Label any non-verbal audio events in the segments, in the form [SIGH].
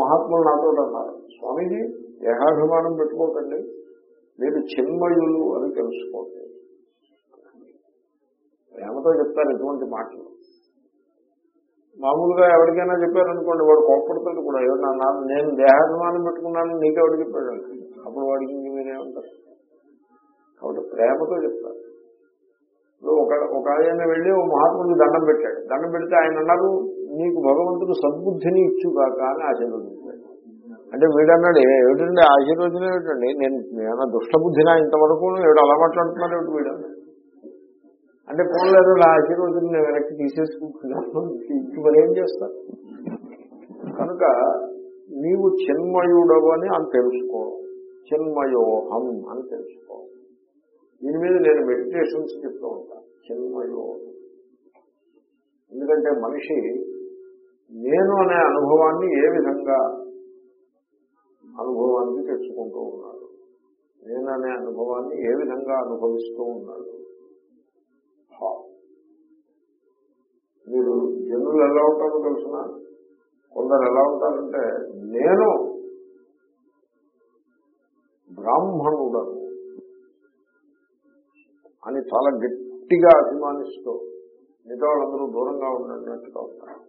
మహాత్ములు నాతో అన్నారు స్వామీజీ దేహాభిమానం పెట్టుకోకండి. మీరు చిన్మయులు అని తెలుసుకోండి. ప్రేమతో చెప్తారు ఎటువంటి మాటలు. మామూలుగా ఎవరికైనా చెప్పారనుకోండి వాడు కోప్పడుతుంది కూడా. ఏమన్నా నేను దేహాభిమానం పెట్టుకున్నాను నీకెవడు చెప్పాడు అప్పుడు వాడికి మీరేమంటారు? కాబట్టి ప్రేమతో చెప్తారు. ఒక ఒక ఆయన వెళ్ళి ఓ మహాత్ముడికి దండం పెట్టాడు. దండం పెడితే ఆయన అన్నారు నీకు భగవంతుడు సద్బుద్ధిని ఇచ్చుగాక అని ఆశీర్వదించాడు అంటే వీడన్నాడు ఏమిటండి ఆశీర్వచనం ఏమిటండి? నేను ఏమైనా దుష్టబుద్ధినా ఇంతవరకు? ఏడు అలా మాట్లాడుతున్నాడు ఏమిటి వీడు? అంటే పోలేదు నా ఆశీర్వచనం నేను వెనక్కి తీసేసుకుంటున్నాను. ఇంక మరి ఏం చేస్తా? కనుక నీవు చిన్మయుడవు అని అని తెలుసుకో. చిన్మయోహం అని తెలుసుకో. దీని మీద నేను మెడిటేషన్స్ చెప్తూ ఉంటాను చిన్మయోహం ఎందుకంటే మనిషి నేను అనే అనుభవాన్ని ఏ విధంగా అనుభవానికి తెచ్చుకుంటూ ఉన్నాడు? నేను అనే అనుభవాన్ని ఏ విధంగా అనుభవిస్తూ ఉన్నాడు? మీరు జనులు ఎలా ఉంటారో తెలిసిన? కొందరు ఎలా ఉంటారంటే నేను బ్రాహ్మణుడను. అని చాలా గట్టిగా అభిమానిస్తూ మిగతా వాళ్ళందరూ దూరంగా ఉన్నట్టుగా ఉంటారు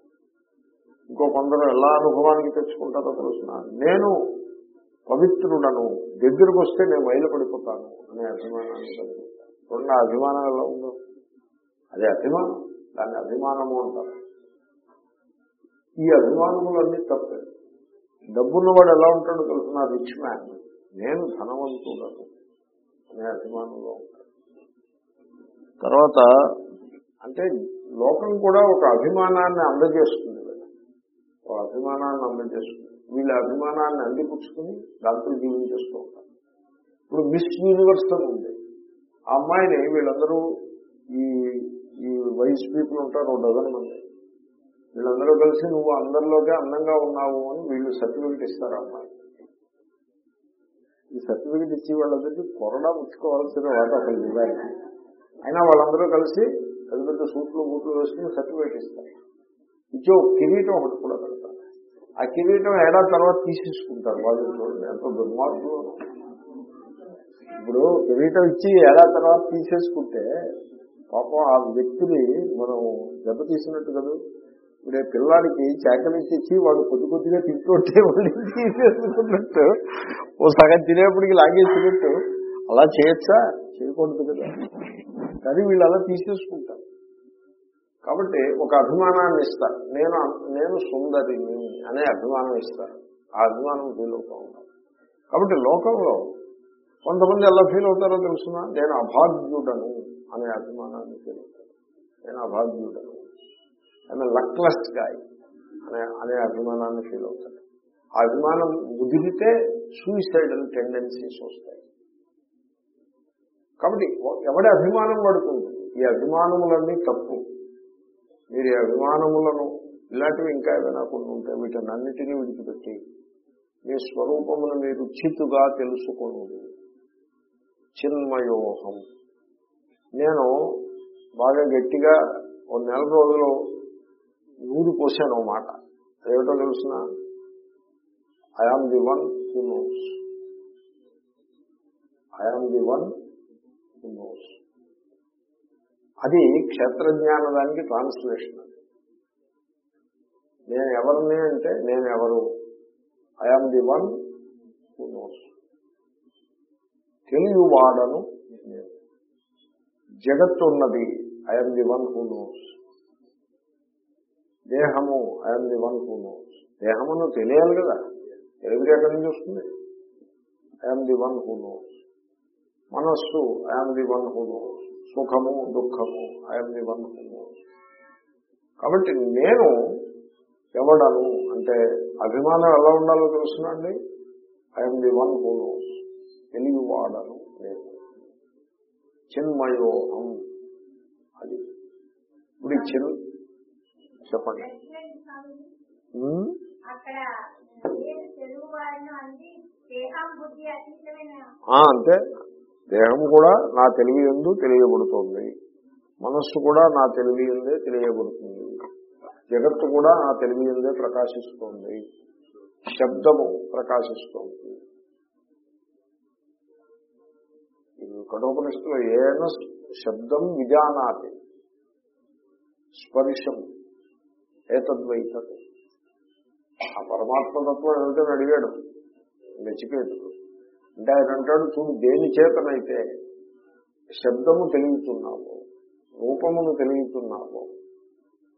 ఇంకో కొందరు ఎలా అనుభవానికి తెచ్చుకుంటారో తెలుసిన నేను పవిత్రుడను దగ్గరకు వస్తే నేను మైలు పడిపోతాను అనే అభిమానాన్ని కలిగి ఉంటాను. చూడండి ఆ అభిమానం ఎలా ఉందో? అదే అభిమానం. దాన్ని అభిమానము అంటారు. ఈ అభిమానములన్నీ తప్పే. డబ్బున్నవాడు ఎలా ఉంటాడో తెలుసిన రిచ్ మ్యాన్. నేను ధనవంతుడను అనే అభిమానంలో ఉంటాను. తర్వాత అంటే లోకం కూడా ఒక అభిమానాన్ని అందజేస్తుంది ఒక అభిమానాన్ని అందజేస్తుంది. వీళ్ళ అభిమానాన్ని అందిపుచ్చుకుని దాంతో జీవించేస్తూ ఉంటారు. ఇప్పుడు మిస్ యూనివర్స్ అని ఉంది. ఆ అమ్మాయిని వీళ్ళందరూ ఈ ఈ వయసు పీపుల్ ఉంటారు డజన్ మంది. వీళ్ళందరూ కలిసి నువ్వు అందరిలోకే అందంగా ఉన్నావు అని వీళ్ళు సర్టిఫికెట్ ఇస్తారు అమ్మాయి ఈ సర్టిఫికెట్ ఇచ్చి వాళ్ళందరికీ కొరడా ముచ్చుకోవాల్సిన వాటి అసలు ఇవ్వాలి అయినా వాళ్ళందరూ కలిసి పెద్ద పెద్ద సూట్లు బూట్లు వేసుకుని సర్టిఫికేట్ ఇస్తారు. ఇచ్చే కిరీటం ఒకటి కూడా పెడతారు. ఆ కిరీటం ఏడాది తర్వాత తీసేసుకుంటారు వాళ్ళు చూడండి ఎంతో దుర్మార్గులు. ఇప్పుడు కిరీటం ఇచ్చి ఏడాది తర్వాత తీసేసుకుంటే పాపం ఆ వ్యక్తిని మనం దెబ్బతీసినట్టు కదా. ఇప్పుడు పిల్లాడికి చేకలించి ఇచ్చి వాడు కొద్ది కొద్దిగా తింటుంటే వాళ్ళు తీసేసుకున్నట్టు ఓ సగం తినేప్పటికి లాగేసినట్టు అలా చేయొచ్చా? చేయకూడదు కదా. కానీ వీళ్ళు అలా తీసేసుకుంటారు. కాబట్టి ఒక అభిమానాన్ని ఇస్తారు. నేను నేను సుందరిని అనే అభిమానం ఇస్తారు. ఆ అభిమానం ఫీల్ అవుతూ ఉంటాం కాబట్టి లోకంలో కొంతమంది ఎలా ఫీల్ అవుతారో తెలుసునా? నేను అభాగ్యుడను అనే అభిమానాన్ని ఫీల్ అవుతారు. నేను అభాగ్యుడను. ఆయన లక్లెస్ గాయ్ అనే అనే అభిమానాన్ని ఫీల్ అవుతాడు ఆ అభిమానం ముదిరితే సూయిసైడల్ టెండెన్సీస్ వస్తాయి. కాబట్టి ఎవడి అభిమానం పడుతుంది? ఈ అభిమానములన్నీ తప్పు. మీరు ఈ అభిమానములను ఇలాంటివి ఇంకా ఏమైనా కొన్ని వీటిని వీటన్నిటినీ విడిచిపెట్టి మీ స్వరూపమును మీరు చితుగా తెలుసుకోండి చిన్మయోహం. నేను బాగా గట్టిగా ఓ నెల రోజులు నూరు పోసాను మాట. ఏమిటో తెలుసిన? I am the one who knows I am the one ఉండవచ్చు అది క్షేత్రజ్ఞాన దానికి ట్రాన్స్లేషన్. అది నేను ఎవరిని అంటే నేను ఎవరు? I am the one who knows తెలియవాడను నేను. జగత్తు ఉన్నది I am the one who knows దేహము I am the one who knows దేహమును తెలియాలి కదా. తెలివిగా ఎక్కడి నుంచి వస్తుంది I am the one who knows మనస్సు I am the one who సుఖము దుఃఖము ఐఎమ్ ది వన్ హూ కాబట్టి నేను ఎవడను అంటే అభిమానం ఎలా ఉండాలో తెలుసునండి? I am the one who knows తెలియవాడను నేను. చిన్మయోహం అది. ఇప్పుడు చిన్ చెప్పండి. అంతే. దేహం కూడా నా తెలివి ఎందు తెలియబడుతోంది. మనస్సు కూడా నా తెలివి ఎందే తెలియబడుతుంది. జగత్తు కూడా నా తెలివి ఎందే ప్రకాశిస్తోంది. శబ్దము ప్రకాశిస్తోంది. కఠోపనిషత్తులో ఏన శబ్దం విజానాతి స్పర్శం ఏతద్వైతత్. ఆ పరమాత్మతత్వం ఏమిటని అడిగాడు. నచికేతుడు అంటే ఆయన అంటాడు చూడు దేని చేతనైతే శబ్దము తెలియతున్నావు రూపమును తెలియతున్నావు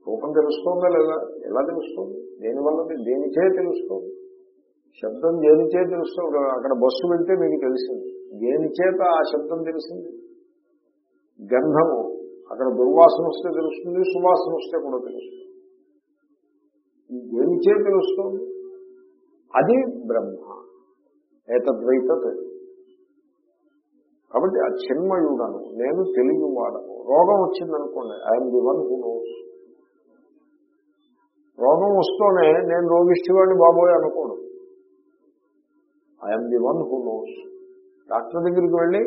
రూపం తెలుస్తోందా లేదా? ఎలా తెలుస్తుంది? దేనివల్ల దేనిచే తెలుస్తుంది? శబ్దం దేనిచే తెలుస్తుంది? అక్కడ బస్సు వెళ్తే మీకు తెలిసింది. దేని చేత ఆ శబ్దం తెలిసింది? గంధము. అక్కడ దుర్వాసన వస్తే తెలుస్తుంది సువాసన వస్తే కూడా తెలుస్తుంది. దేనిచే తెలుస్తుంది? అది బ్రహ్మ. ఏతద్వైతత్ కాబట్టి ఆ చిన్మయుడను నేను తెలివి వాడను రోగం వచ్చిందనుకోండి I am the one who knows రోగం వస్తూనే నేను రోగిష్టివాడిని బాబోయ్ అనుకోడు I am the one who knows doctor దగ్గరికి వెళ్ళి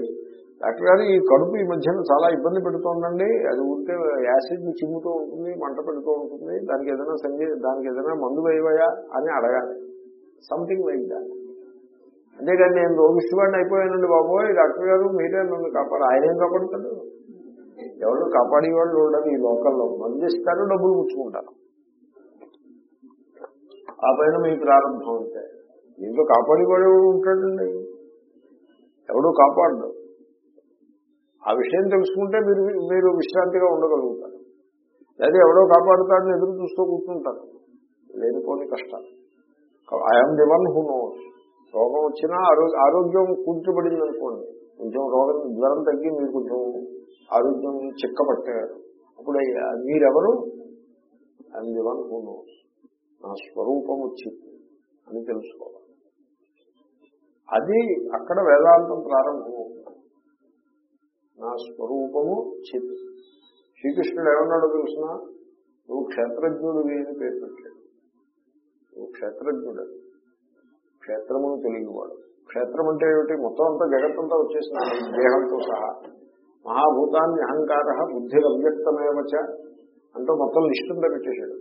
డాక్టర్ గారు ఈ కడుపు ఈ మధ్యన చాలా ఇబ్బంది పెడుతోందండి. అది ఉంటే యాసిడ్ చిమ్ముతూ ఉంటుంది మంట పెడుతూ ఉంటుంది. దానికి ఏదైనా సంగీ దానికి ఏదైనా మందు వేయవయా అని అడగాలి. సంథింగ్ లైక్ దాట్ అంతేగాని నేను రోగిష్టివాడిని అయిపోయానండి బాబోయ్ డాక్టర్ గారు మీరే నన్ను కాపాడు ఆయన ఏం కాపాడుతాడు? ఎవరు కాపాడేవాళ్ళు ఉండదు ఈ లోకల్లో మందిస్తారు డబ్బులు పుచ్చుకుంటారు. ఆ పైన మీ ప్రారంభం అంటే దీంట్లో కాపాడేవాడు ఎవడు ఉంటాడండి. ఎవడు కాపాడడు? ఆ విషయం తెలుసుకుంటే మీరు మీరు విశ్రాంతిగా ఉండగలుగుతారు. లేదా ఎవడో కాపాడుతాడని ఎదురు చూస్తూ కూర్చుంటారు. లేనిపోని కష్టాలు I am the one who knows. రోగం వచ్చినా ఆరోగ్య ఆరోగ్యం కూర్చోబడింది అనుకోండి కొంచెం రోగం జ్వరం తగ్గి మీరు కొంచెం ఆరోగ్యం చిక్కబట్టారు అప్పుడు మీరెవరు? అని ది వన్ హూ నోస్ నా స్వరూపం వచ్చింది అని తెలుసుకోవాలి. అది అక్కడ వేదాంతం ప్రారంభమవుతుంది. నా స్వరూపము చిత్ శ్రీకృష్ణుడు ఏమన్నాడో తెలుసిన? నువ్వు క్షేత్రజ్ఞుడు అని పేరు పెట్టాడు. నువ్వు క్షేత్రజ్ఞుడు క్షేత్రమును తెలియవాడు క్షేత్రం అంటే ఏమిటి? మొత్తం అంతా జగత్తంతా వచ్చేసిన దేహంతో సహా. మహాభూతాన్ని అహంకార బుద్ధి అవ్యక్తమేమచ అంటూ మొత్తం లిస్టుందా పెట్టేశాడు.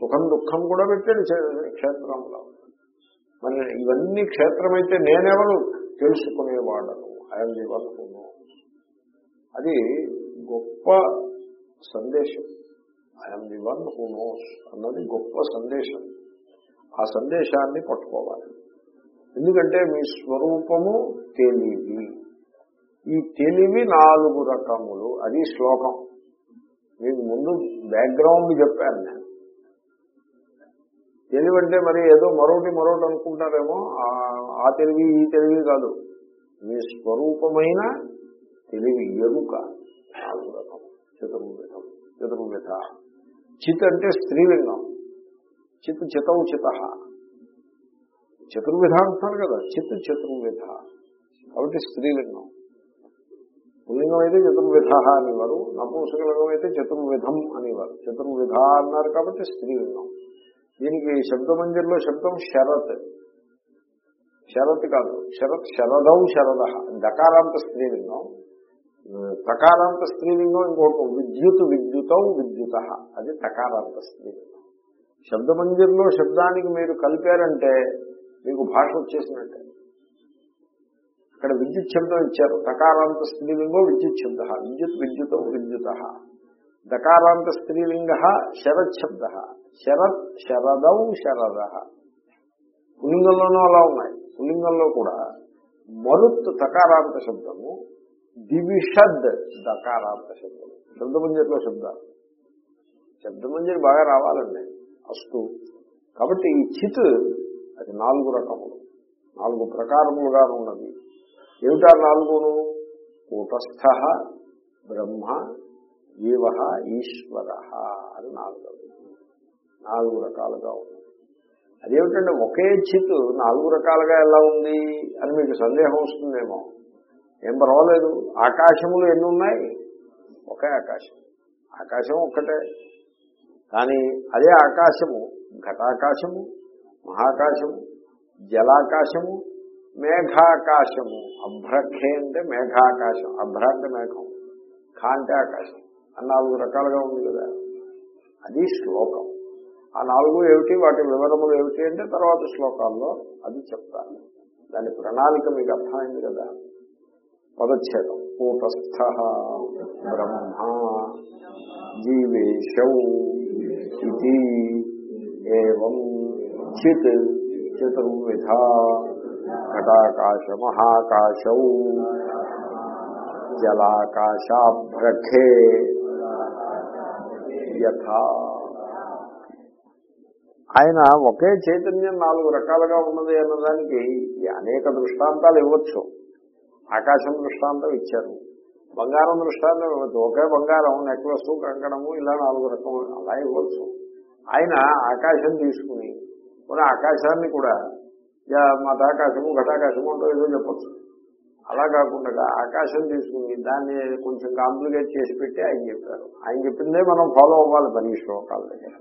సుఖం దుఃఖం కూడా పెట్టాడు క్షేత్రంలో. మరి ఇవన్నీ క్షేత్రమైతే నేనెవరు? తెలుసుకునేవాడను. ఐఎమ్ ది వన్ అది గొప్ప సందేశం. I am the one who knows అన్నది గొప్ప సందేశం. ఆ సందేశాన్ని పట్టుకోవాలి. ఎందుకంటే మీ స్వరూపము తెలివి. ఈ తెలివి నాలుగు రకములు. అది శ్లోకం. మీకు ముందు బ్యాక్గ్రౌండ్ చెప్పాను నేను. తెలివి అంటే మరి ఏదో మరొకటి మరొకటి అనుకుంటారేమో. ఆ తెలివి ఈ తెలివి కాదు. మీ స్వరూపమైన తెలివి ఎరుక నాలుగు రకం చతుర్విధం చతుర్విధ చిత్ అంటే స్త్రీలింగం. చిత్ చితం చిత. చతుర్విధ అంటున్నాడు కదా చిత్ చతుర్విధ కాబట్టి స్త్రీలింగం. పుల్లింగం అయితే చతుర్విధ అనేవారు నపుంసకలింగం అయితే చతుర్విధం అనేవారు. చతుర్విధ అన్నారు కాబట్టి స్త్రీలింగం. దీనికి శబ్దమంజర్లో శబ్దం శరత్. శరత్ కాదు శరత్ శరదౌ శరద. దకారాంత స్త్రీలింగం. తకారాంత స్త్రీలింగం ఇంకొక విద్యుత్ విద్యుతౌ విద్యుత. అది తకారాంత స్త్రీలింగం. శబ్దమంజర్లో శబ్దానికి మీరు కలిపారంటే మీకు భాష వచ్చేసినట్టే. ఇక్కడ విద్యుత్ శబ్దం ఇచ్చారు. తకారాంత స్త్రీలింగో విద్యుత్ శబ్ద విద్యుత్ విద్యుతౌ విద్యుత. దకారాంత స్త్రీలింగ శరత్ శబ్ద శరత్ శరదౌ శరద. పులింగంలోనూ అలా ఉన్నాయి. పులింగంలో కూడా మరుత్ తకారాంత శబ్దము దివిషద్ దకారాంత శబ్దము. శబ్దమంజరిలో శబ్దాలు. శబ్దమంజరి బాగా రావాలండి. అస్తు. కాబట్టి ఈ చిత్ అది నాలుగు రకములు. నాలుగు ప్రకారములుగా ఉన్నది ఏమిటా నాలుగును? కూటస్థ బ్రహ్మ జీవ ఈశ్వర అని నాలుగు నాలుగు రకాలుగా ఉంది అదేమిటంటే ఒకే చిత్ నాలుగు రకాలుగా ఎలా ఉంది అని మీకు సందేహం వస్తుందేమో. ఏం పర్వాలేదు. ఆకాశములు ఎన్ని ఉన్నాయి? ఒకే ఆకాశం. ఆకాశం ఒక్కటే. కానీ అదే ఆకాశము ఘటాకాశము మహాకాశము జలాకాశము మేఘాకాశము. అభ్రఖే అంటే మేఘాకాశం. అభ్ర అంటే మేఘం. ఖా అంటే ఆకాశం. అని నాలుగు రకాలుగా ఉంది కదా. అది శ్లోకం. ఆ నాలుగు ఏమిటి? వాటి వివరములు ఏమిటి అంటే తర్వాత శ్లోకాల్లో అది చెప్తాను. దాని ప్రణాళిక మీకు అర్థమైంది కదా. పదచ్ఛేదం. కూటస్థ బ్రహ్మ జీవేశౌ ఇది ఏవం చిత్ చతుర్విధ ఘటాకాశ మహాకాశౌ జలాకాశాభ్రఖే యథా. ఆయన ఒకే చైతన్యం నాలుగు రకాలుగా ఉన్నది అన్నదానికి అనేక దృష్టాంతాలు ఇవ్వచ్చు. ఆకాశం దృష్టాంతం ఇచ్చారు. బంగారం దృష్టాంతం ఇవ్వచ్చు. ఒకే బంగారం నెక్లెస్ కంకణము ఇలా నాలుగు రకములు అలా ఇవ్వచ్చు. ఆయన ఆకాశం తీసుకుని మన ఆకాశాన్ని కూడా మతాకాశము ఘటాకాశము అంటూ ఏదో చెప్పచ్చు. అలా కాకుండా ఆకాశం తీసుకుని దాన్ని కొంచెం కాంప్లికేట్ చేసి పెట్టి ఆయన చెప్పారు. ఆయన చెప్పిందే మనం ఫాలో అవ్వాలి పని శ్లోకాల దగ్గర.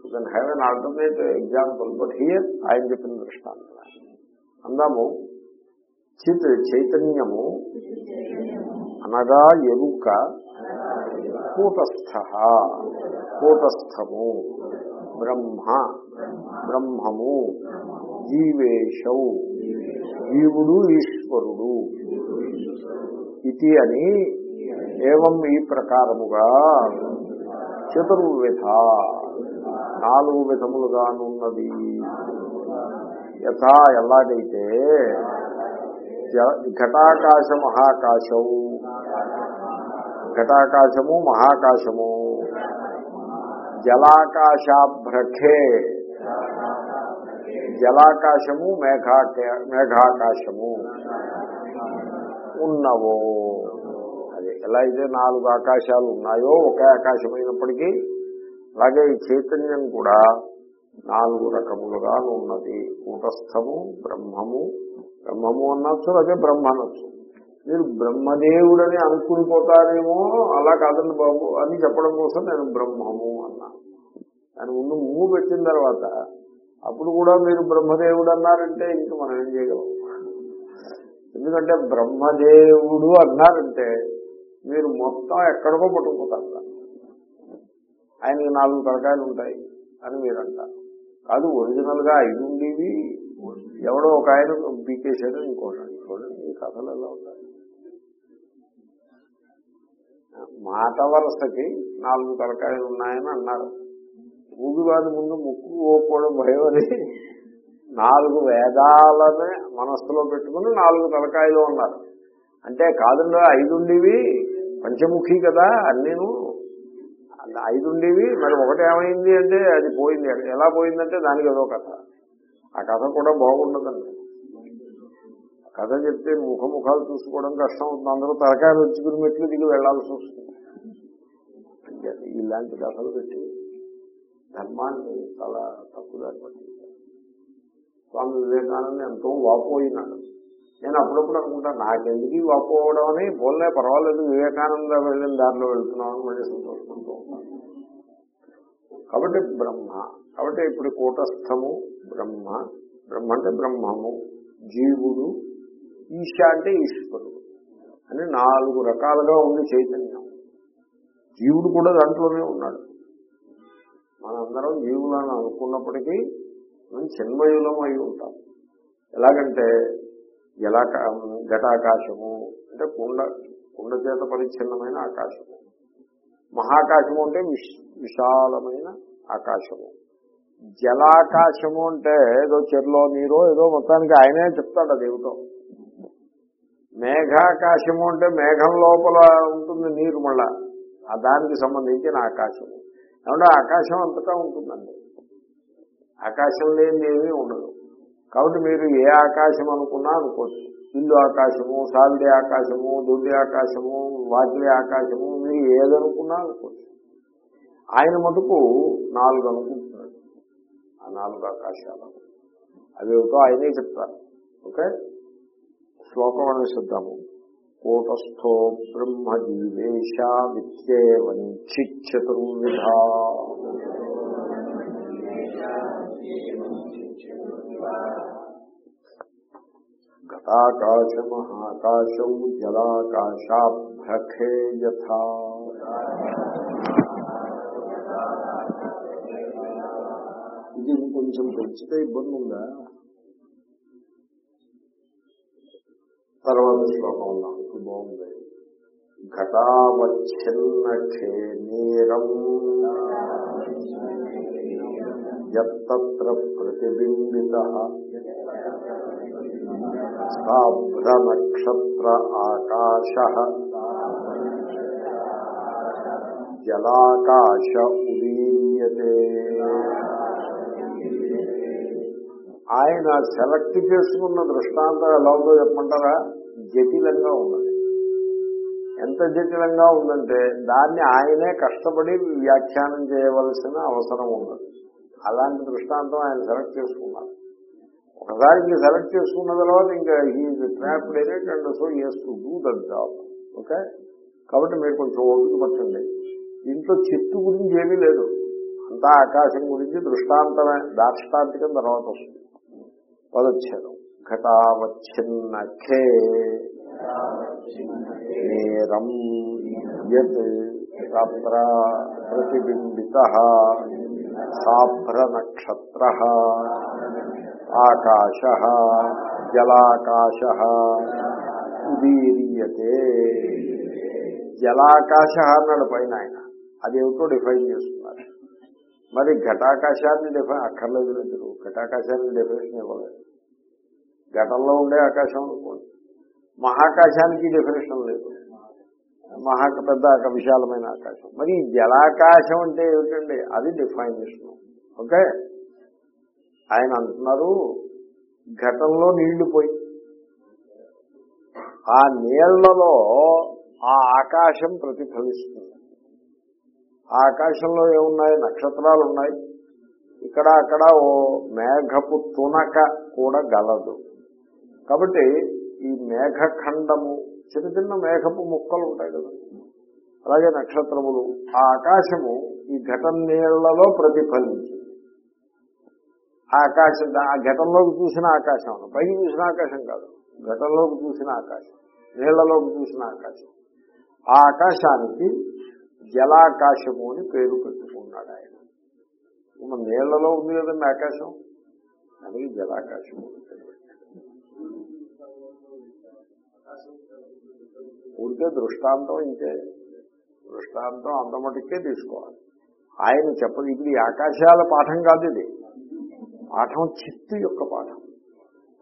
You can have an alternate example but here ఆయన చెప్పిన దృష్టాంతం. అందాము చిత్ చైతన్యము అనగా ఎరుక కూటస్థ కూటస్థము. బ్రహ్మ బ్రహ్మము జీవేశౌ జీవుడు ఈశ్వరుడు ఇది అని ఏవం ఈ ప్రకారముగా చతుర్విధ నాలుగు విధములుగానున్నది. యథా ఎలాగైతే ఘటాకాశ మహాకాశం ఘటాకాశము మహాకాశము జలాకాశాభ్రఖే. జలాకాశము మేఘాక మేఘాకాశము. ఉన్నవో. అది ఎలా అయితే నాలుగు ఆకాశాలు ఉన్నాయో ఒకే ఆకాశం అయినప్పటికీ అలాగే ఈ చైతన్యం కూడా నాలుగు రకములుగా ఉన్నది. కూటస్థము బ్రహ్మము. బ్రహ్మము అనొచ్చు అదే బ్రహ్మ అనొచ్చు. మీరు బ్రహ్మదేవుడని అనుకుని పోతారేమో అలా కాదండి బాబు అని చెప్పడం కోసం నేను బ్రహ్మము దాని ముందు మూవ్ పెట్టిన తర్వాత అప్పుడు కూడా మీరు బ్రహ్మదేవుడు అన్నారంటే ఇంక మనం ఏం చేయగలం? ఎందుకంటే బ్రహ్మదేవుడు అన్నారంటే మీరు మొత్తం ఎక్కడికో పట్టుకుపోతారు ఆయనకి నాలుగు తలకాయలు ఉంటాయి అని మీరు అంటారు. కాదు ఒరిజినల్గా ఐదు ఉండేవి. ఎవడో ఒక ఆయన బీకేశాడు ఇంకోటి చూడండి ఈ కథలు ఎలా ఉంటాయి. మాట వలసకి నాలుగు తలకాయలు ఉన్నాయని అన్నారు. ఊగివాడి ముందు ముక్కు పోకపోవడం భయం అని నాలుగు వేదాలనే మనస్సులో పెట్టుకుని నాలుగు తలకాయలు ఉన్నారు అంటే కాదండి ఐదుండివి పంచముఖి కదా అన్నీను. ఐదుండివి మరి ఒకటి ఏమైంది అంటే అది పోయింది. ఎలా పోయిందంటే దానికి ఏదో కథ. ఆ కథ కూడా బాగుండదండి. కథ చెప్తే ముఖముఖాలు చూసుకోవడం కష్టం అవుతుంది. అందరూ తలకాయలు వచ్చుకుని మెట్లు దిగి వెళ్ళాల్సి వస్తుంది. ఇలాంటి కథలు పెట్టి ధర్మాన్ని చాలా తప్పుదారి పట్టించారు స్వామి వివేకానంద ఎంతో వాపోయినాడు నేను అప్పుడప్పుడు అనుకుంటా నాకెందుకు వాపోవడం అని పోలే పర్వాలేదు వివేకానంద వెళ్ళిన దారిలో వెళ్తున్నాను మళ్ళీ సంతోషపడుతూ ఉంటాను కాబట్టి బ్రహ్మ కాబట్టి ఇప్పుడు కూటస్థము బ్రహ్మ బ్రహ్మ అంటే బ్రహ్మము జీవుడు ఈశ అంటే ఈశ్వరుడు అని నాలుగు రకాలుగా ఉంది చైతన్యం. జీవుడు కూడా దాంట్లోనే ఉన్నాడు. మనందరం జీవులను అనుకున్నప్పటికీ మనం చిన్మయులం అయి ఉంటాం. ఎలాగంటే ఎలా ఘటాకాశము అంటే కుండ కుండ చేత పరిచ్ఛిన్నమైన ఆకాశము. మహాకాశము అంటే విశ్ విశాలమైన ఆకాశము. జలాకాశము అంటే ఏదో చెరులో నీరో ఏదో మొత్తానికి ఆయనే చెప్తాడు అది ఏమిటో. మేఘాకాశము అంటే మేఘం లోపల ఉంటుంది నీరు మళ్ళా. ఆ దానికి సంబంధించిన ఆకాశము. ఏమంటే ఆకాశం అంతటా ఉంటుందండి. ఆకాశం లేని ఏమీ ఉండదు. కాబట్టి మీరు ఏ ఆకాశం అనుకున్నా అనుకోవచ్చు. ఇల్లు ఆకాశము సావిడే ఆకాశము దొడ్డి ఆకాశము వాకిలి ఆకాశము మీరు ఏదనుకున్నా అనుకోవచ్చు. ఆయన మటుకు నాలుగు అనుకుంటున్నాడు. ఆ నాలుగు ఆకాశాలు ఒకటో ఆయనే చెప్తారు. ఓకే? శ్లోకం అనేసిద్దాము కూటస్థో బ్రహ్మజీవేశ విద్యేవంచిచతుర్విధ ఘటాకాశమహాకాశౌ జలాకాశాభ్రఖే యథా ఇంకొంచెం పెంచితే ఇబ్బంది ఉందా? తర్వాత శ్లోకం ఉందాం? ఇప్పుడు బాగుంది. ఘటావచ్ఛిన్నఖే నీరం. యత్ర ప్రతిబింబిత. సాభ్రనక్షత్ర ఆకాశ. జలాకాశ ఉదీయతే. ఆయన సెలెక్ట్ చేసుకున్న దృష్టాంతం ఎలా ఉందో చెప్పమంటారా? జటిలంగా ఉన్నది. ఎంత జటిలంగా ఉందంటే దాన్ని ఆయనే కష్టపడి వ్యాఖ్యానం చేయవలసిన అవసరం ఉన్నది. అలాంటి దృష్టాంతం ఆయన సెలెక్ట్ చేసుకున్నారు. ఒకసారి ఇంక సెలెక్ట్ చేసుకున్న తర్వాత ఇంకా ఈ trap in and so as to do that job. Okay? కాబట్టి మీరు కొంచెం ఓపిక పట్టండి. దీంట్లో చెట్టు గురించి ఏమీ లేదు. అంతా ఆకాశం గురించి దృష్టాంతమే దార్ష్టాంతికం తర్వాత వస్తుంది. పదచ్ఛేదం. ఘటావచ్ఛిన్నఖే. నేరం యత్ తత్ర ప్రతిబింబిత. సాభ్రనక్షత్ర. ఆకాశ. జలాకాశ. ఉదీర్యతే. జలాకాశ అన్నాడు పైన ఆయన. అదేమిటో డిఫైన్ చేస్తున్నారు. మరి ఘటాకాశాన్ని డిఫైన్ అక్కర్లేదు లేదు. ఘటాకాశాన్ని డెఫినేషన్ ఇవ్వలేదు. ఘటంలో ఉండే ఆకాశం అనుకోండి. మహాకాశానికి డెఫినేషన్ లేదు. మహా పెద్ద విశాలమైన ఆకాశం. మరి జలాకాశం అంటే ఏమిటండి? అది డిఫైనేషన్ ఓకే? ఆయన అంటున్నారు ఘటంలో నీళ్ళు పోయి. ఆ నీళ్ళలో ఆ ఆకాశం ప్రతిఫలిస్తుంది. ఆ ఆకాశంలో ఏమున్నాయి? నక్షత్రాలు ఉన్నాయి ఇక్కడ అక్కడ ఓ మేఘపు తునక కూడా గలదు. కాబట్టి ఈ మేఘఖండము చిన్న చిన్న మేఘపు ముక్కలు ఉంటాయి కదా. అలాగే నక్షత్రములు. ఆ ఆకాశము ఈ ఘటన నీళ్ళలో ప్రతిఫలించింది. ఆ ఆకాశం ఆ ఘటంలోకి చూసిన ఆకాశం పైకి చూసిన ఆకాశం కాదు. ఘటంలోకి చూసిన ఆకాశం. నీళ్ళలోకి చూసిన ఆకాశం. ఆ ఆకాశానికి జలాకాశము అని పేరు పెట్టుకున్నాడు ఆయన. మన నీళ్ళలో ఉంది కదండి ఆకాశం. దానికి జలాకాశము అని ఊరికే దృష్టాంతం ఇంకే. దృష్టాంతం అంతమటికే తీసుకోవాలి. ఆయన చెప్పదు ఇప్పుడు ఆకాశాల పాఠం కాదు ఇది. పాఠం చిత్తు యొక్క పాఠం.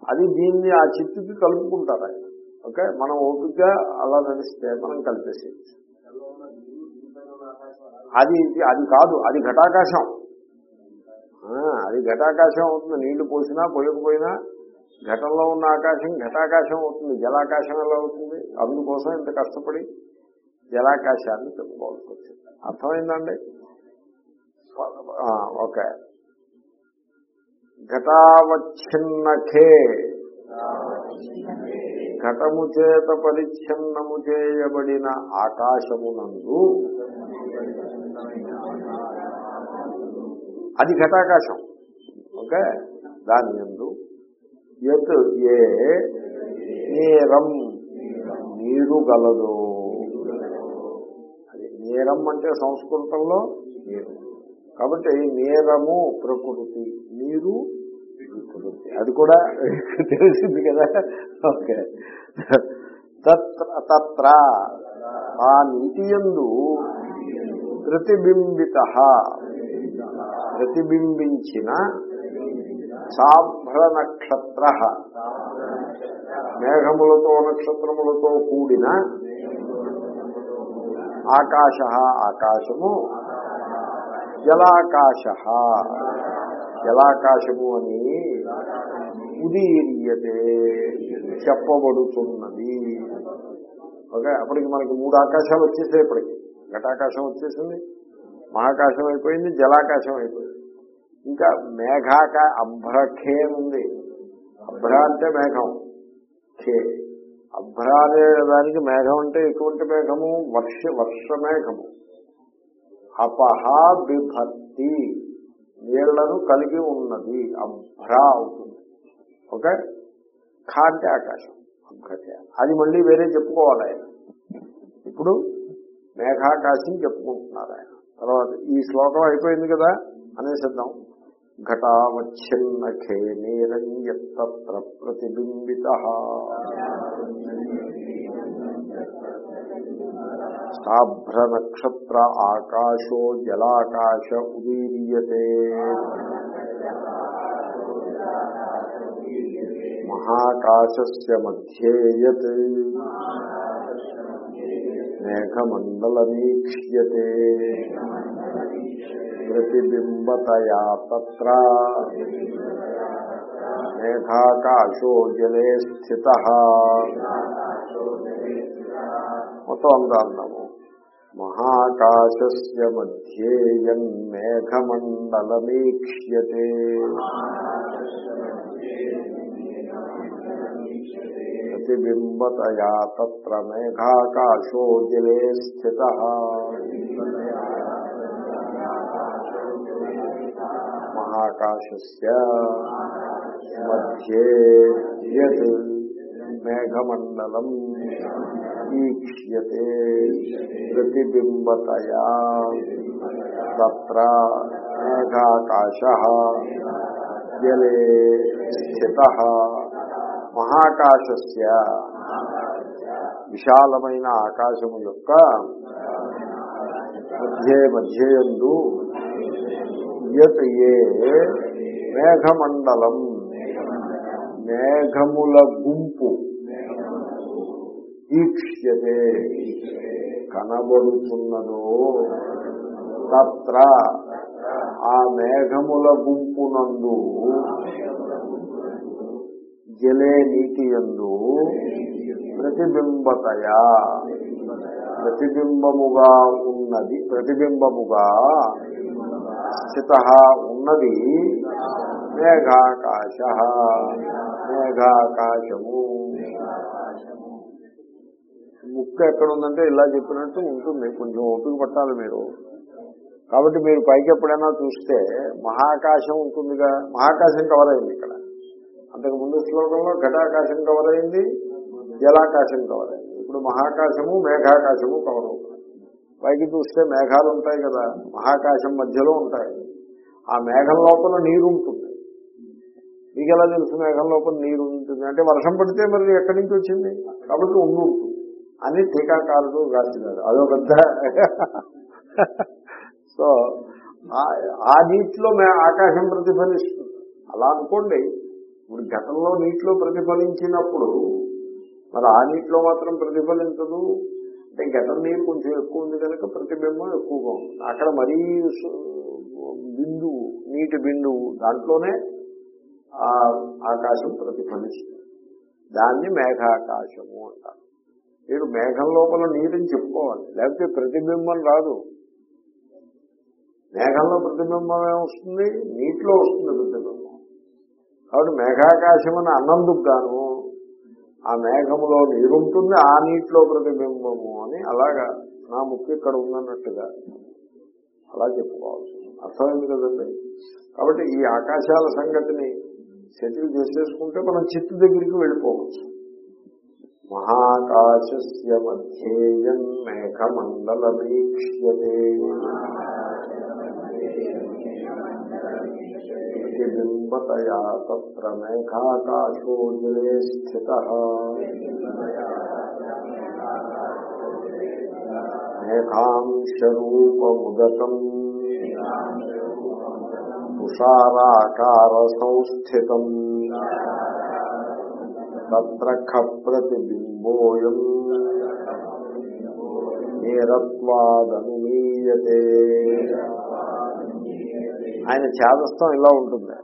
అది దీన్ని ఆ చిత్తుకి కలుపుకుంటారు ఆయన. ఓకే? మనం ఓపికగా అలా నడిస్తే మనం కలిపేసేయచ్చు అది అది కాదు అది ఘటాకాశం. అది ఘటాకాశం అవుతుంది. నీళ్ళు పోసినా పోయకపోయినా ఘటంలో ఉన్న ఆకాశం ఘటాకాశం అవుతుంది జలాకాశం ఎలా అవుతుంది? అందుకోసం ఇంత కష్టపడి జలాకాశాన్ని చెప్పుకోవాల్సి వచ్చింది అర్థమైందండి ఓకే. ఘటావచ్ఛిన్నఖే ఘటము చేత పరిచ్ఛిన్నము చేయబడిన ఆకాశమునందు అది ఘటాకాశం. ఓకే? దాని ఎందు ఎత్ ఏ నీరం నీరు గలదు అది నీరం అంటే సంస్కృతంలో నీరు. కాబట్టి నీరము ప్రకృతి నీరు ప్రకృతి. అది కూడా తెలిసింది కదా. ఓకే. తత్ర ఆ నీతియందు ప్రతిబింబిత. ప్రతిబింబించిన సాభ్ర నక్షత్ర మేఘములతో నక్షత్రములతో కూడిన ఆకాశ ఆకాశము జలాకాశ. జలాకాశము అని ఉదీర్యతే చెప్పబడుతున్నది. ఓకే అప్పటికి మనకి మూడు ఆకాశాలు వచ్చేసాయి ఇప్పటికి. ఘటాకాశం వచ్చేసింది మహాకాశం అయిపోయింది జలాకాశం అయిపోయింది. ఇంకా మేఘాక అభ్రఖే ఉంది. అభ్ర అంటే మేఘం. ఖే. అభ్ర అనే దానికి మేఘం అంటే ఎటువంటి మేఘము? వర్ష వర్ష మేఘము. అపహ బిభక్తి నీళ్ళను కలిగి ఉన్నది. అభ్ర అవుతుంది. ఓకే? ఖా అంటే ఆకాశం. అభ్రఖే అది మళ్ళీ వేరే చెప్పుకోవాలి ఆయన. ఇప్పుడు మేఘాకాశం చెప్పుకుంటున్నారు ఆయన. తర్వాత ఈ శ్లోకం అయిపోయింది కదా అనేసిద్దాం. ఘటావచ్ఛిన్నఖే నీరం ఎత్తత్ర ప్రతిబింబిత సాభ్ర నక్షత్ర ఆకాశో జలాకాశ ఉదీర్యతే మహాకాశస్ మధ్యేయత్ మేఘమండలమీక్ష్యతే ప్రతిబింబతయా తత్ర మేఘాకాశో జలే స్థిత మొత్తం అంతా అన్నాము మహాకాశస్య మధ్యేయం మేఘమండలమీక్ష్యతే ప్రతిబింబతయా తత్ర మేఘాకాశో జలే స్థిత మహాకాశస్య మధ్యే యత్ మేఘమండలం ఈక్ష్యతే ప్రతిబింబతయా తత్ర మేఘాకాశ జలే స్థిత మహాకాశస్య విశాలమైన ఆకాశము యొక్క మధ్యే మధ్యయందు యత్ ఏ మేఘమండలం. మేఘముల గుంపు దీక్ష్యతే కనబడుతున్నదో తత్ర ఆ మేఘముల గుంపునందు జలే నీటి యందు ప్రతిబింబతయా. ప్రతిబింబముగా ఉన్నది ప్రతిబింబముగా స్థిత ఉన్నది మేఘాకాశ మేఘాకాశము. ముక్క ఎక్కడ ఉందంటే ఇలా చెప్పినట్టు ఉంటుంది కొంచెం ఓపిక పట్టాలి మీరు. కాబట్టి మీరు పైకి ఎప్పుడైనా చూస్తే మహాకాశం ఉంటుందిగా. మహాకాశం కవర్ అయింది ఇక్కడ. అంతకు ముందు శ్లోకంలో ఘటాకాశం కవర్ అయింది జలాకాశం కవర్ అయింది. ఇప్పుడు మహాకాశము మేఘాకాశము కవర్ అవుతుంది. పైకి చూస్తే మేఘాలు ఉంటాయి కదా మహాకాశం మధ్యలో ఉంటాయి. ఆ మేఘం లోపల నీరు ఉంటుంది మీకు ఎలా తెలుసు మేఘం లోపల నీరు ఉంటుంది అంటే వర్షం పడితే మరి ఎక్కడి నుంచి వచ్చింది? కాబట్టి ఉండి ఉంటుంది అని టీకాకారుడు రాసినారు అదో పెద్ద [LAUGHS] సో ఆ- నీటిలో మే ఆకాశం ప్రతిఫలిస్తుంది. అలా అనుకోండి ఇప్పుడు గతంలో నీటిలో ప్రతిఫలించినప్పుడు మరి ఆ నీటిలో మాత్రం ప్రతిఫలించదు? అంటే గతం నీరు కొంచెం ఎక్కువ ఉంది కనుక ప్రతిబింబం ఎక్కువగా ఉంటుంది అక్కడ మరీ బిందువు నీటి బిందువు దాంట్లోనే ఆ ఆకాశం ప్రతిఫలిస్తుంది. దాన్ని మేఘాకాశము అంటారు. మీరు మేఘం లోపల నీరుని చెప్పుకోవాలి. లేకపోతే ప్రతిబింబం రాదు. మేఘంలో ప్రతిబింబం ఏమొస్తుంది? నీటిలో వస్తుంది ప్రతిబింబం. కాబట్టి మేఘాకాశం అని అన్నందుకు గాను ఆ మేఘములో నీరుంటుంది ఆ నీటిలో ప్రతిబింబము అని అలాగా నా ముక్కు ఇక్కడ ఉందన్నట్టుగా అలా చెప్పుకోవాల్సి అర్థమైంది కదండి? కాబట్టి ఈ ఆకాశాల సంగతిని సెటిల్ చేసేసుకుంటే మనం చిత్తు దగ్గరికి వెళ్ళిపోవచ్చు. మహాకాశస్య మధ్యేయం మేఘమండలమీక్ష్యతే. ప్రతిబింబతయా తత్ర మేఘాకాశో జలే స్థిత మేఘాంశరూపముదకం తుషారాకార సంస్థితం తత్ర ఖప్రతిబింబోయం నేరత్వాదనుమీయతే ఆయన చేదస్తం ఇలా ఉంటుంది.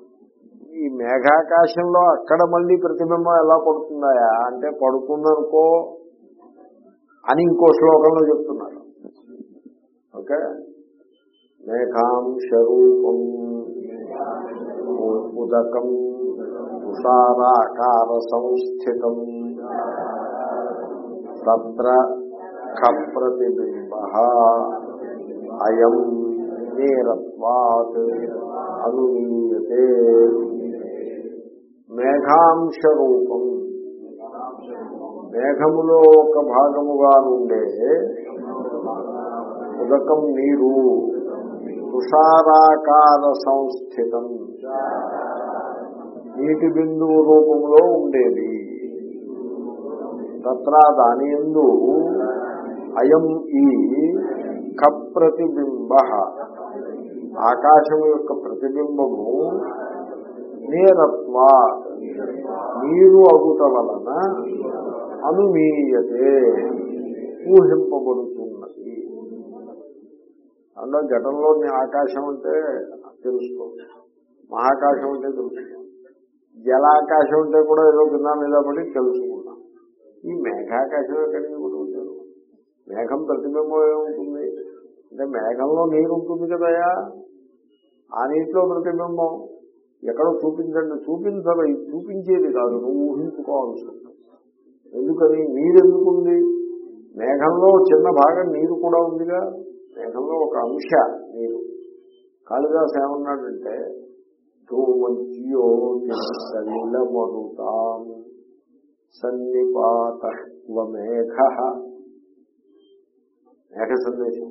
ఈ మేఘాకాశంలో అక్కడ మళ్ళీ ప్రతిబింబం ఎలా పడుతుందాయా? అంటే పడుతుందనుకో అని ఇంకో శ్లోకంలో చెప్తున్నారు. ఓకే? మేఘాంశరూపం ఉదకం తుషారాకార సంస్థితం తత్ర ఖప్రతిబింబ అయం నేరత్వాత్ అనుమీయతే మేఘాంశ రూపం మేఘములో ఒక భాగముగా నుండే ఉదకం నీరు తుషారాకార సంస్థితం. నీటి బిందువు రూపంలో ఉండేది. తత్రా దాని ఎందు అయం ఈ కప్రతిబింబ. ఆకాశం యొక్క ప్రతిబింబము నేరత్వ నీరు అగుట వలన అనుమీయతే ఊహింపబడుతున్నది. అందులో ఘటంలోని ఆకాశం అంటే తెలుసుకో మహాకాశం అంటే తెలుసుకో జలాకాశం అంటే కూడా ఏదో కింద మీద పడి తెలుసుకున్నాం ఈ మేఘాకాశం ఎక్కడికి కూడా ఉంటారు మేఘం ప్రతిబింబం ఏముంటుంది అంటే మేఘంలో నీరు ఉంటుంది కదయా? ఆ నీటిలో ప్రతిబింబం. ఎక్కడో చూపించండి చూపించాలి చూపించేది కాదు నువ్వు ఊహించుకోవాల్సి ఉంటుంది ఎందుకని? నీరెందుకుంది మేఘంలో చిన్న భాగం నీరు కూడా ఉందిగా? మేఘంలో ఒక అంశ నీరు కాళిదాస్ ఏమన్నాడంటే ధూమజ్యోతిమరుతాం సన్నిపాత మేఘ మేఘ సందేశం.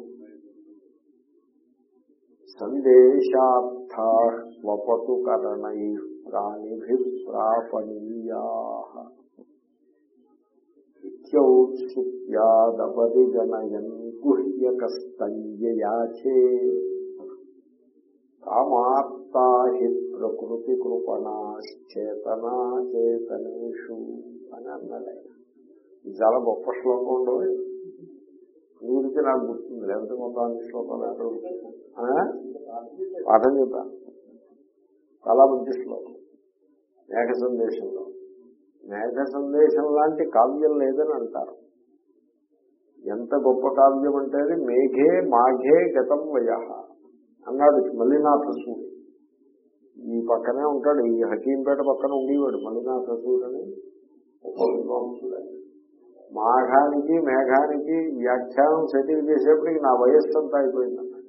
స్వపతు కరణై ప్రాణిభిప్రాపణీయా ఇత్యౌత్సుప్యాదపది గణయన్ గుహ్యకస్తంజయాచే కామాత్తా హి ప్రకృతి కృపణాశ్చేతనా చేతనేషు అని అన్నాడు ఆయన. ఇది చాలా గొప్ప శ్లోకం ఉండవు గురించి నాకు గుర్తుంది. లేకపోతే మొత్తం అన్ని శ్లోకాలు ఎక్కడ గుర్తుంది పాఠం చెప్పా చాలా మంచి శ్లోకం. మేఘ సందేశంలో. మేఘ సందేశం లాంటి కావ్యం లేదని అంటారు. ఎంత గొప్ప కావ్యం అంటే అది? మేఘే మాఘే గతం వయ అన్నాడు మల్లినాథ సూరి. ఈ పక్కనే ఉంటాడు ఈ హకీంపేట పక్కన ఉండేవాడు మల్లినాథ సూరి అని. మాఘానికి మేఘానికి వ్యాఖ్యానం సెటిల్ చేసేప్పటికి నా వయస్సు అంతా అయిపోయిందన్న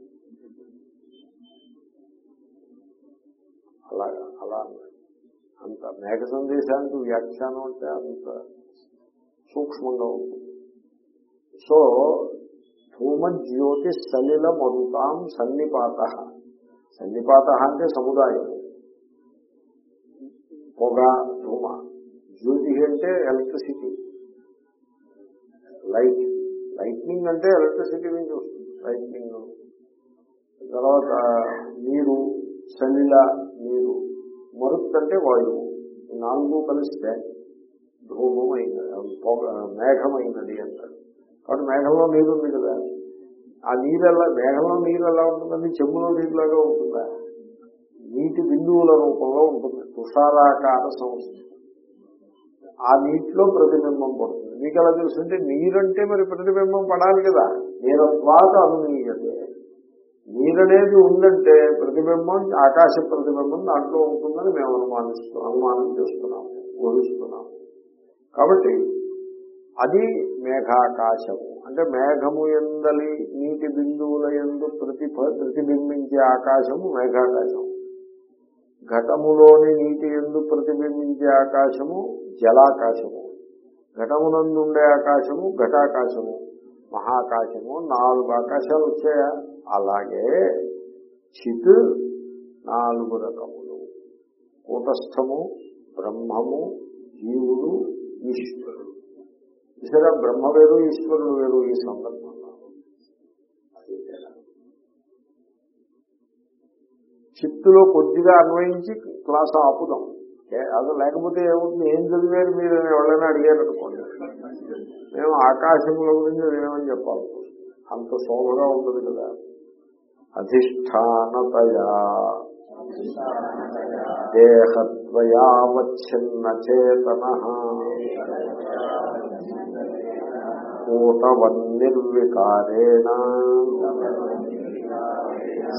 అలాగా అలా అంత మేఘ సందేశానికి వ్యాఖ్యానం అంటే అంత సూక్ష్మంగా ఉంటుంది సో ధూమజ్యోతి సలిల మరుతాం సన్నిపాత. సన్నిపాత అంటే సముదాయం. పొగ ధూమ. జ్యోతి అంటే ఎలక్ట్రిసిటీ. లైట్. లైట్నింగ్ అంటే ఎలక్ట్రిసిటీ నుంచి వస్తుంది. లైట్నింగ్. తర్వాత నీరు. సలిల నీరు మరుత్తంటే వాయువు. నాలుగు కలిస్తే ధూమం మేఘమైనది అంటారు. కాబట్టి మేఘంలో నీరు ఉంది కదా. ఆ నీరు ఎలా మేఘంలో నీరు ఎలా ఉంటుందండి? చెమ్ములో నీరులాగా ఉంటుందా? నీటి బిందువుల రూపంలో ఉంటుంది. తుషారాకార సంస్థ. ఆ నీటిలో ప్రతిబింబం పడుతుంది. మీకు ఎలా తెలుసుంటే నీరంటే మరి ప్రతిబింబం పడాలి కదా. నీరత్వాత అనునీయతే. నీరనేది ఉందంటే ప్రతిబింబం ఆకాశ ప్రతిబింబం దాంట్లో ఉంటుందని మేము అనుమానిస్తున్నాం అనుమానం చేస్తున్నాము ఊహిస్తున్నాము కాబట్టి అది మేఘాకాశము. అంటే మేఘము ఎందలి నీటి బిందువుల ఎందు ప్రతి ప్రతిబింబించే ఆకాశము మేఘాకాశం ఘటములోని నీటి ఎందు ప్రతిబింబించే ఆకాశము జలాకాశము. ఘటమునందుండే ఆకాశము ఘటాకాశము. మహాకాశము నాలుగు ఆకాశాలు వచ్చాయా? అలాగే చిత్ నాలుగు రకములు. కూటస్థము బ్రహ్మము జీవుడు ఈశ్వరుడు. ఇసర బ్రహ్మ వేరు ఈశ్వరుడు వేరు ఈ సందర్భంలో. అది చిత్తులో కొద్దిగా అన్వయించి క్లాస్ ఆపుదాం. ఏ- అది లేకపోతే ఏమవుతుంది ఏం చదివారు మీరు? ఎవరైనా అడిగారు అనుకోండి. మేము ఆకాశంలో గురించి ఏమని చెప్పాలి? అంత శోభగా ఉండదు కదా. అధిష్టానతయా. దేహద్వయావచ్ఛిన్న చేతన. కూటవన్నిర్వికారేణ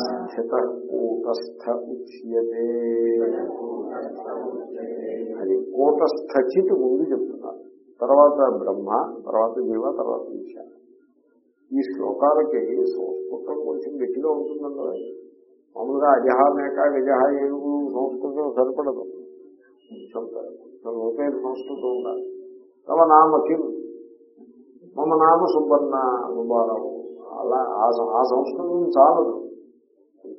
స్థిత కూటస్థ ఉచ్యతే అది కూటస్థ చిత్ ముందు చెప్తున్నారు తర్వాత బ్రహ్మ తర్వాత జీవ తర్వాత ఈశ. ఈ శ్లోకాలకి సంస్కృతం కొంచెం గట్టిగా ఉంటుందండి మామూలుగా అజహ మేక గజహ ఏనుగు సంస్కృతం సరిపడదు. కొంచెం లోపేది సంస్కృతం ఉండాలి. తమ నామ కిం మమ నామ సుబ్బన్న సుబ్బారావు అలా ఆ సంస్కృతం చాలదు.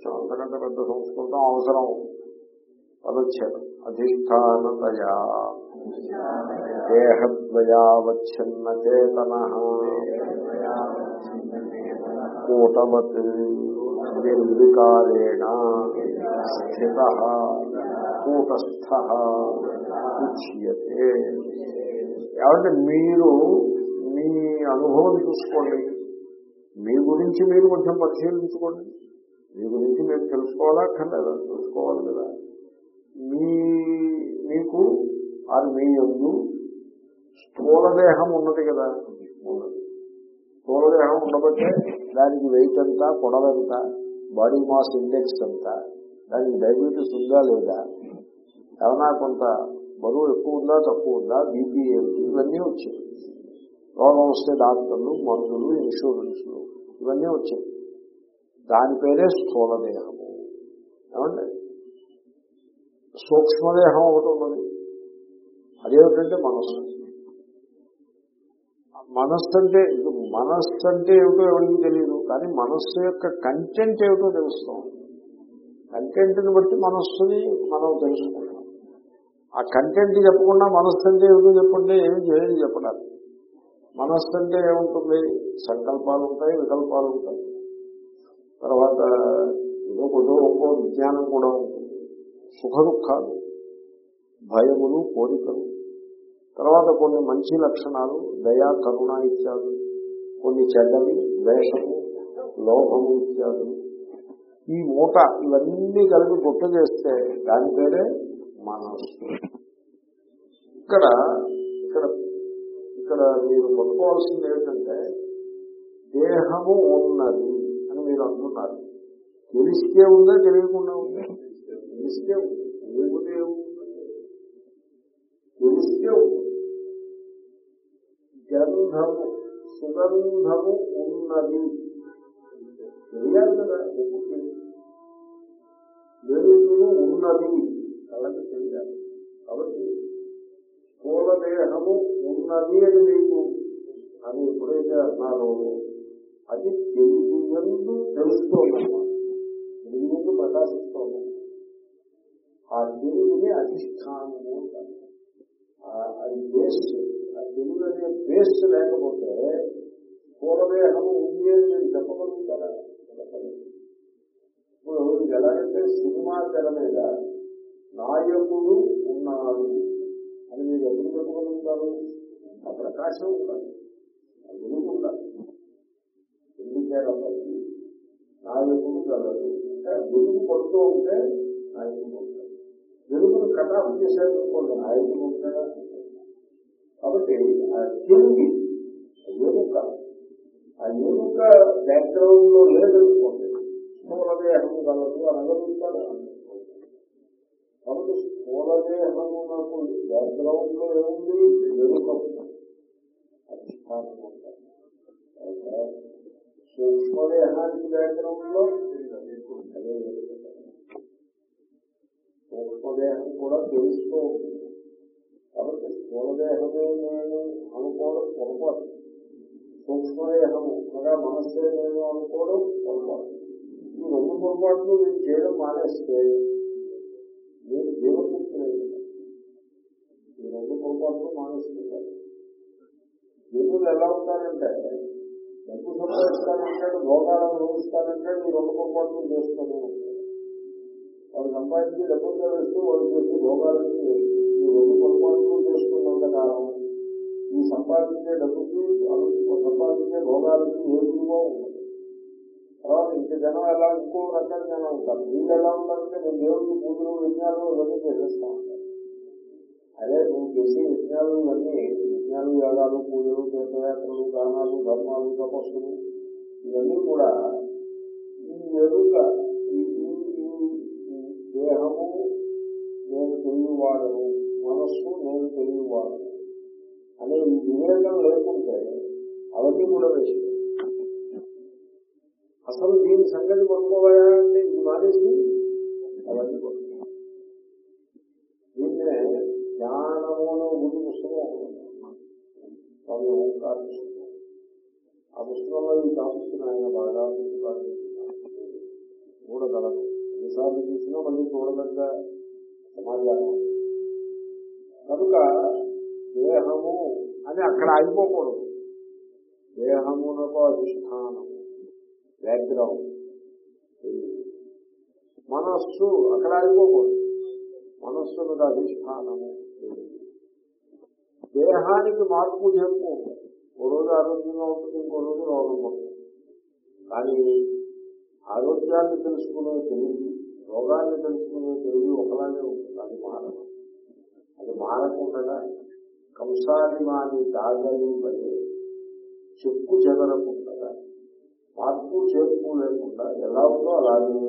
సంస్కృతం అంతకంటే పెద్ద సంస్కృతం అవసరం. పదచ్ఛేదం అధిష్టానతయా. దేహద్వయావచ్ఛిన్న చేతన. కూటవత్ నిర్వికారేణ స్థిత. కూటస్థ. ఉచ్యతే. ఏమంటే మీరు మీ అనుభవం చూసుకోండి. మీ గురించి మీరు కొంచెం పరిశీలించుకోండి. మీ గురించి మీరు తెలుసుకోవాలా? అక్కర్లేదా తెలుసుకోవాలి కదా. మీ మీకు అది మీ ఎందు స్థూలదేహం ఉన్నది కదా. ఉన్నది. స్థూలదేహం ఉండబట్టే దానికి వెయిట్ ఎంత పొడవెంత బాడీ మాస్ ఇండెక్స్ ఎంత దానికి డయాబెటీస్ ఉందా లేదా? ఏమన్నా కొంత బరువు ఎక్కువ ఉందా తక్కువ ఉందా? బీపీ ఏమిటి? ఇవన్నీ వచ్చాయి. రోగం వస్తే డాక్టర్లు మందులు ఇన్సూరెన్స్లు ఇవన్నీ వచ్చాయి. దాని పేరే స్థూలదేహము. ఏమండి? సూక్ష్మదేహం ఒకటి ఉన్నది. అదేమిటంటే మనస్సు. మనస్సు అంటే మనస్సు అంటే ఏమిటో ఎవరికి తెలియదు కానీ మనస్సు యొక్క కంటెంట్ ఏమిటో తెలుస్తాం కంటెంట్ని బట్టి మనస్సుని మనం తెలుసుకుంటాం. ఆ కంటెంట్ చెప్పకుండా మనస్సు అంటే ఏమిటో చెప్పండి ఏమి చేయలేదు చెప్పడానికి మనస్సు అంటే ఏముంటుంది? సంకల్పాలు ఉంటాయి వికల్పాలు ఉంటాయి. తర్వాత ఏదో కొద్దో ఒక్కో విజ్ఞానం కూడా ఉంటుంది. సుఖ దుఃఖాలు భయములు కోరికలు. తర్వాత కొన్ని మంచి లక్షణాలు దయా కరుణ ఇత్యాదు. కొన్ని చెడ్డవి ద్వేషము లోభము ఇత్యాదు. ఈ మూట ఇవన్నీ కలిపి గుట్ట చేస్తే దాని పేరే మనస్సు ఇక్కడ ఇక్కడ ఇక్కడ మీరు పట్టుకోవాల్సింది ఏంటంటే దేహము ఉన్నది. మీరు అంటున్నారు. తెలిస్తే ఉందా తెలియకుండా ఉందా? తెలిస్తే ఉంది? తెలియకపోతే తెలిస్తే గంధము సుగంధము ఉన్నది. తెలియాలి కదా ఒక్కొక్కటి వెలుగులు ఉన్నది. అలాగే తెలియాలి. కాబట్టి స్థూలదేహము ఉన్నది అని మీకు అని ఎప్పుడైతే అన్నారో అది తెలుగు తెలుస్తోందన్నమాట తెలుగు ప్రకాశిస్తోంది. ఆ దేవుని అధిష్టానము అది బేస్ ఆ దేవుడు అనే బేస్ లేకపోతే పూర్వదేహము ఉంది అని నేను చెప్పగలుగుతారా ఇప్పుడు ఎలాగంటే సినిమా తెర మీద నాయకుడు ఉన్నాడు అని మీరు ఎప్పుడు చెప్పగలుగుతారు ఆ ప్రకాశం ఉండాలి. వెలుగు ఉండాలి. ఎందుకేటప్పటికీ నాయకుడు కలదు అంటే వెలుగు పడుతూ ఉంటే నాయకుడు ఉంటాడు వెలుగును కటాఫ్ చేసేటప్పుడు నాయకుడు ఉంటాడా కాబట్టి ఆ తెలుగు ఎముక ఆ ఎముక బ్యాక్గ్రౌండ్లో లేదనుకోండి స్థూలదేహము కలదు అనగలుగుతాడు కాబట్టి స్థూలదేహము నాకు బ్యాక్గ్రౌండ్లో ఏముంది ఎముక ఉంది. అధిష్టానం ఉంటుంది. అయితే సూక్ష్మదేహానికి బ్యాక్గ్రౌండ్లో సూక్ష్మదేహం కూడా తెలుస్తూ ఉంటుంది కాబట్టి స్థూలదేహమే నేను అనుకోవడం పొరపాటు. సూక్ష్మదేహము అనగా మనస్సే నేను అనుకోవడం పొరపాటు. ఈ రెండు పొరపాట్లు మీరు చేయడం మానేస్తే మీరు జీవముక్తులైన ఈ రెండు పొరపాట్లు మానేస్తున్నారు జీవులు ఎలా ఉంటారంటే డబ్బు సంపాదిస్తానంటాడు? భోగాలను అనుభవిస్తానంటాడు ఈ రెండు పొరపాట్లు చేస్తాను ఉంటాడు వాడు సంపాదించి డబ్బులు వేస్తూ వాడు చేసి భోగాలని వేస్తూ ఈ రెండు పొరపాట్లు చేస్తున్నంత కాలం ఈ సంపాదించే డబ్బుకి సంపాదించే భోగాలకి ఏ విలువ ఉండదు. తర్వాత ఇంత జనం ఎలా ఇంకో రకాల జనం ఉంటారు. వీళ్ళు ఎలా ఉంటారంటే నేను దేవుడికి పూజలు విజ్ఞానం ఇవన్నీ చేసేస్తా ఉంటాను. అదే నువ్వు చేసే విజ్ఞానం ఇవన్నీ యజ్ఞాలు యాగాలు పూజలు తీర్థయాత్రలు దానాలు ధర్మాలు తపస్సులు ఇవన్నీ కూడా ఈ ఎరుక దేహము నేను తెలియవాడను మనస్సు నేను తెలియవాడను అనే ఈ వివేకం లేకుంటే అవన్నీ కూడా వేసింది అసలు దీని సంగతి పట్టుకోవాలా అంటే ఇది మానేసి అవన్నీ పట్టుకో దీన్నే జ్ఞానము అనే గురి పుస్తకం ఒకటి స్వామి ఓంకారం ఆ పుస్తకంలో ఈ టాపిక్ ఆయన బాగా చూడగలరు. ఎన్నిసార్లు చూసినా మళ్ళీ చూడదగ్గ సమాజానం కనుక దేహము అని అక్కడ ఆగిపోకూడదు. దేహమునకు అధిష్టానం బ్యాక్గ్రౌండ్. మనస్సు అక్కడ ఆగిపోకూడదు. మనస్సునకు అధిష్టానము. దేహానికి మార్పు చెప్పు. ఓ రోజు ఆరోగ్యంగా ఉంటుంది ఇంకో రోజు రోగం ఉంటుంది కానీ ఆరోగ్యాన్ని తెలుసుకునే తెలివి రోగాన్ని తెలుసుకునే తెలివి ఒకలానే ఉంటుంది. అది మారదు. అది మారకుండా కంసాభిమాని దాగలింపలే పడే చెక్కు చెదరకుండా మార్పు చేర్పు లేకుండా ఎలా ఉందో అలాగే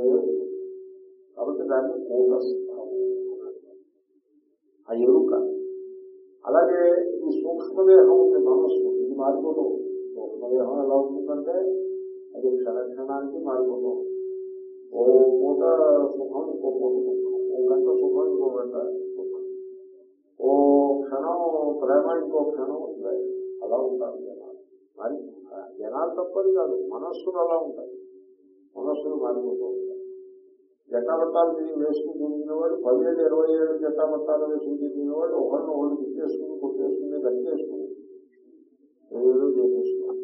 కాబట్టి దాన్ని కూటస్థము అలాగే ఈ సూక్ష్మదేహం ఉంది మనస్సు. ఇది మారిపోతూ సూక్ష్మదేహం ఎలా ఉంటుందంటే అది క్షణ క్షణానికి మారిపోతూ ఓ పూట సుఖం ఇంకో పూట ఓ గంట సుఖం ఇంకో గంట ఓ క్షణం ప్రేమ ఇంకో క్షణం ద్వేషం. అలా ఉంటారు జనాలు. మరి జనాలు తప్పని కాదు మనస్సులు అలా ఉంటాయి. మనస్సులు మారిపోతూ జటాబట్టాలు తిరిగి వేసుకుని తిరిగిన వాడు పదిహేడు ఇరవై ఏడు జటాబట్టాలు వేసుకుని తిరిగిన వాడు ఒకరిని ఒకరు గుర్తేసుకుని కొట్టేసుకుని కట్టేసుకుని ఏదో చేసేసుకుని.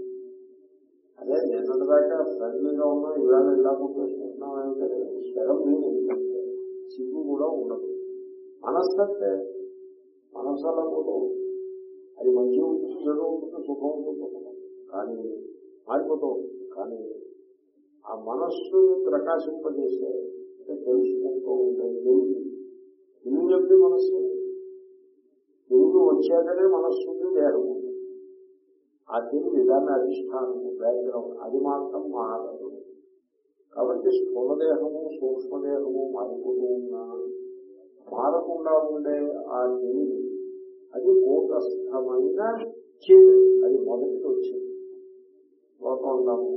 అదే నిన్నటిదాకా ఫ్రెండ్లీగా ఉన్నా ఇవాళ ఇలా కొట్టేసుకుంటున్నాం అంటే స్థిరం సిగ్గు కూడా ఉండదు. మనస్సు అంటే మనస్సు అలా పోతూ అది మంచి ఉంటుంది చెడు ఉంటుంది సుఖం ఉంటుంది కానీ మారిపోతూ కానీ ఆ మనస్సుని ప్రకాశింపజేసే తెలుసుకుంటూ ఉంటాయి తెలివి తెలివి అంటే మనస్సు తెలివి వచ్చాకనే మనస్సుకి ఉంది దేహం ఆ దేవుడు ఇలానే అధిష్టానము బ్యాక్గ్రౌండ్ అది మాత్రం మారదు. కాబట్టి స్థూలదేహము సూక్ష్మదేహము మారిపోతూ ఉన్నా మారకుండా ఉండే ఆ దేవుడు అది కూటస్థమైన చేతి అది మొదటికి వచ్చింది. లోకం ఉన్నాము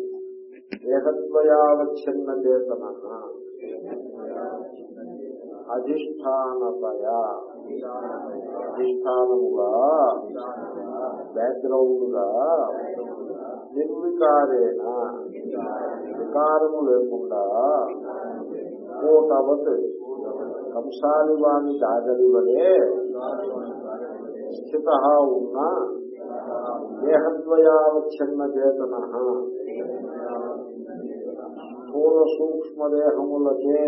దేహద్వయావచ్ఛిన్న చేతన అధిష్టానతయ. అధిష్టానముగా. బ్యాక్గ్రౌండ్గా నిర్వికారేణ. వికారము లేకుండా. కోటవత్. కంసాలి వాణి దాగలి వలే స్థిత ఉన్న. దేహద్వయావచ్ఛిన్న చేతన స్థూల సూక్ష్మదేహములకే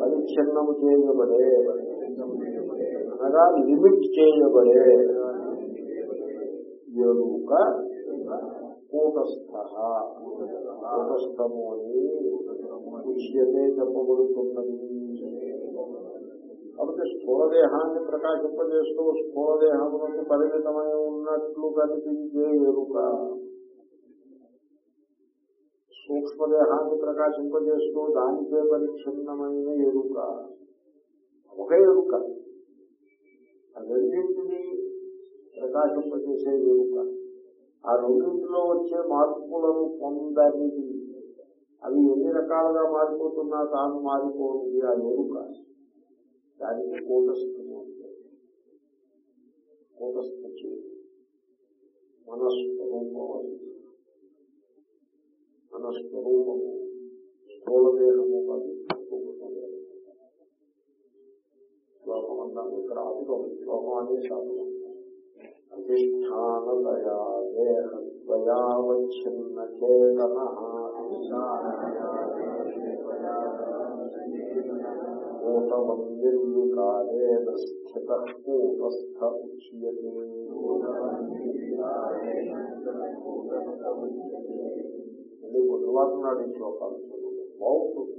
పరిచ్ఛిన్నము చేయబడే అనగా లిమిట్ చేయబడే ఎరుక కూటస్థ. కూటస్థము అని ఉచ్యతే చెప్పబడుతున్నది. కాబట్టి స్థూలదేహాన్ని ప్రకాశింపజేస్తూ స్థూలదేహములకు పరిమితమై ఉన్నట్లు కనిపించే ఎరుక. సూక్ష్మదేహాన్ని ప్రకాశింపజేస్తూ దానికే పరిచ్ఛిన్నమైన ఎరుక. ఒక ఎరుక. ఆ రెండింటిని ప్రకాశింపజేసే ఎరుక. ఆ రెండింటిలో వచ్చే మార్పులను పొందనిది. అవి ఎన్ని రకాలుగా మారిపోతున్నా తాను మారిపోయింది ఆ ఎరుక. దానికి కూటస్థము కూటస్థ చేతి. మనస్వరూపం మన స్వరూపము స్థూలదేహము కాదు శ్లోకం అన్నాము ఇక్కడ అధికం శ్లోకం అనే శాతం అధిష్టానదయా దేహద్వయావచ్ఛిన్న చేతన. స్థిత కూటస్థ ఉచ్యతే. మళ్ళీ బుధవారం నాడు ఈ శ్లోకాలు బాగుంటుంది